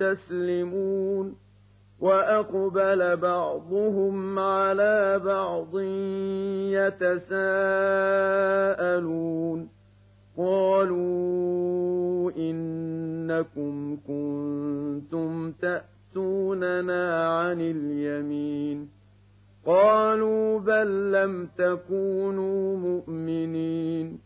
مستسلمون وأقبل بعضهم على بعض يتساءلون قالوا إنكم كنتم تأتوننا عن اليمين قالوا بل لم تكونوا مؤمنين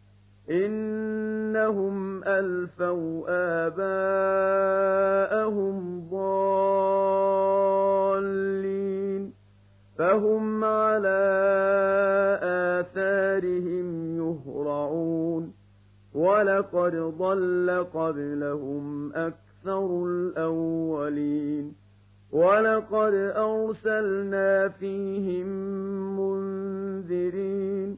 إنهم ألفوا آباءهم ضالين فهم على آثارهم يهرعون ولقد ضل قبلهم أكثر الأولين ولقد أرسلنا فيهم منذرين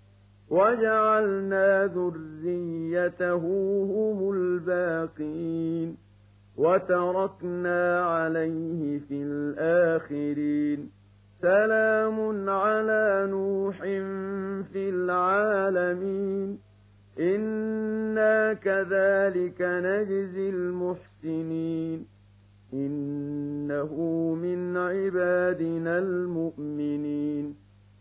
وجعلنا ذريته هم الباقين وتركنا عليه في الآخرين سلام على نوح في العالمين إنا كذلك نجزي المحسنين إنه من عبادنا المؤمنين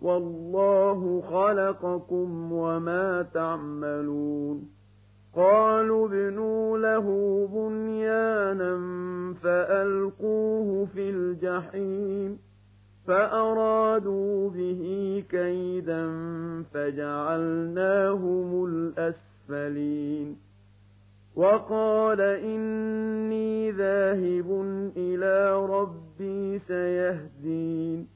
والله خلقكم وما تعملون قالوا ابنوا له بنيانا فألقوه في الجحيم فأرادوا به كيدا فجعلناهم الأسفلين وقال إني ذاهب إلى ربي سيهدين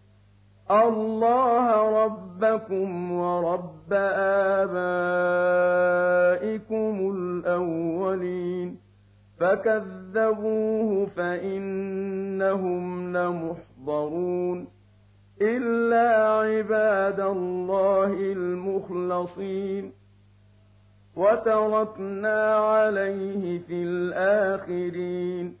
الله ربكم ورب آبائكم الأولين. فكذبوه فإنهم لمحضرون. إلا عباد الله المخلصين. وتركنا عليه في الآخرين.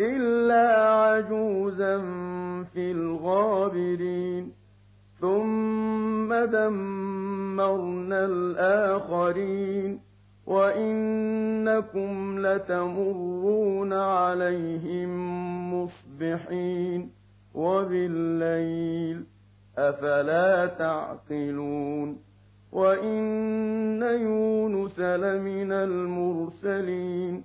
إلا عجوزا في الغابرين. ثم دمرنا الآخرين. وإنكم لتمرون عليهم مصبحين. وبالليل أفلا تعقلون. وإن يونس لمن المرسلين.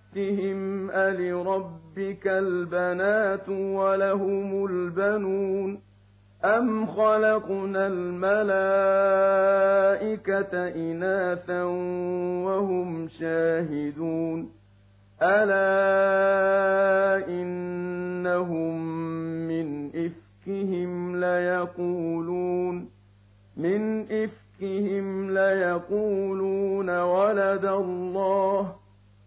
فاستفتهم ألربك البنات ولهم البنون؟ أَمْ خَلَقْنَا الْمَلَائِكَةَ إِنَاثًا وَهُمْ شَاهِدُونَ؟ أَلَا إِنَّهُم مِّنْ إِفْكِهِمْ لَيَقُولُونَ؟ مِنْ إِفْكِهِمْ لَيَقُولُونَ وَلَدَ اللَّهُ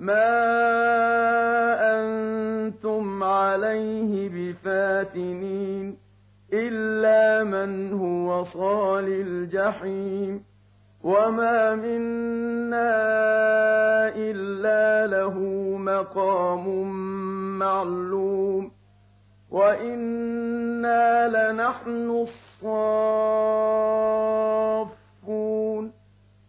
مَا أَنتُمْ عَلَيْهِ بِفَاتِنِينَ إِلَّا مَنْ هُوَ صَالِ الْجَحِيمِ وَمَا مِنَّا إِلَّا لَهُ مَقَامٌ مَّعْلُومٌ وَإِنَّا لَنَحْنُ الصَّافُّونَ